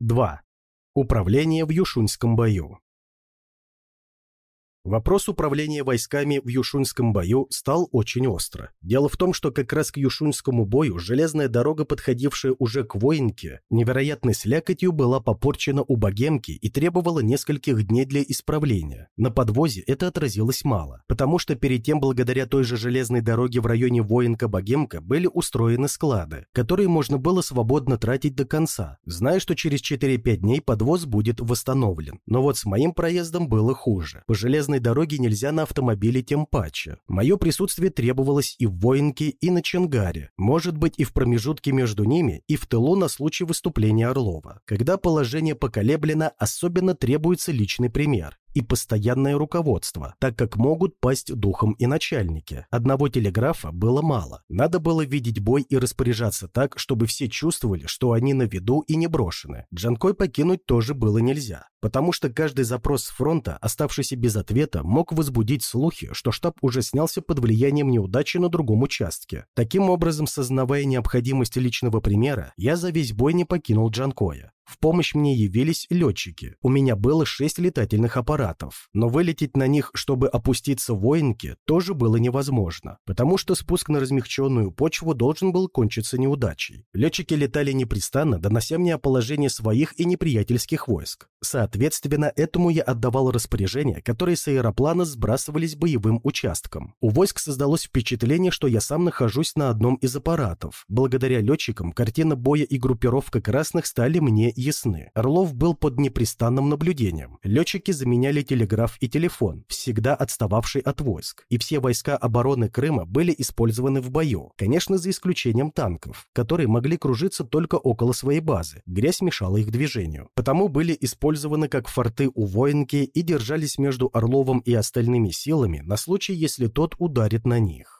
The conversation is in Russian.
2. Управление в Юшуньском бою. Вопрос управления войсками в Юшуньском бою стал очень остро. Дело в том, что как раз к Юшуньскому бою железная дорога, подходившая уже к Воинке, невероятной слякотью была попорчена у Богемки и требовала нескольких дней для исправления. На подвозе это отразилось мало, потому что перед тем благодаря той же железной дороге в районе Воинка-Богемка были устроены склады, которые можно было свободно тратить до конца, зная, что через 4-5 дней подвоз будет восстановлен. Но вот с моим проездом было хуже. По железной железной дороги нельзя на автомобиле тем паче. Мое присутствие требовалось и в Воинке, и на Чангаре, может быть и в промежутке между ними, и в тылу на случай выступления Орлова. Когда положение поколеблено, особенно требуется личный пример и постоянное руководство, так как могут пасть духом и начальники. Одного телеграфа было мало. Надо было видеть бой и распоряжаться так, чтобы все чувствовали, что они на виду и не брошены. Джанкой покинуть тоже было нельзя, потому что каждый запрос с фронта, оставшийся без ответа, мог возбудить слухи, что штаб уже снялся под влиянием неудачи на другом участке. Таким образом, сознавая необходимость личного примера, я за весь бой не покинул Джанкоя. В помощь мне явились летчики. У меня было шесть летательных аппаратов, но вылететь на них, чтобы опуститься в воинке, тоже было невозможно, потому что спуск на размягченную почву должен был кончиться неудачей. Летчики летали непрестанно, донося мне о положении своих и неприятельских войск. Соответственно, этому я отдавал распоряжения, которые с аэроплана сбрасывались боевым участком. У войск создалось впечатление, что я сам нахожусь на одном из аппаратов. Благодаря летчикам картина боя и группировка красных стали мне ясны. Орлов был под непрестанным наблюдением. Летчики заменяли телеграф и телефон, всегда отстававший от войск. И все войска обороны Крыма были использованы в бою, конечно, за исключением танков, которые могли кружиться только около своей базы. Грязь мешала их движению. Потому были использованы как форты у воинки и держались между Орловым и остальными силами на случай, если тот ударит на них.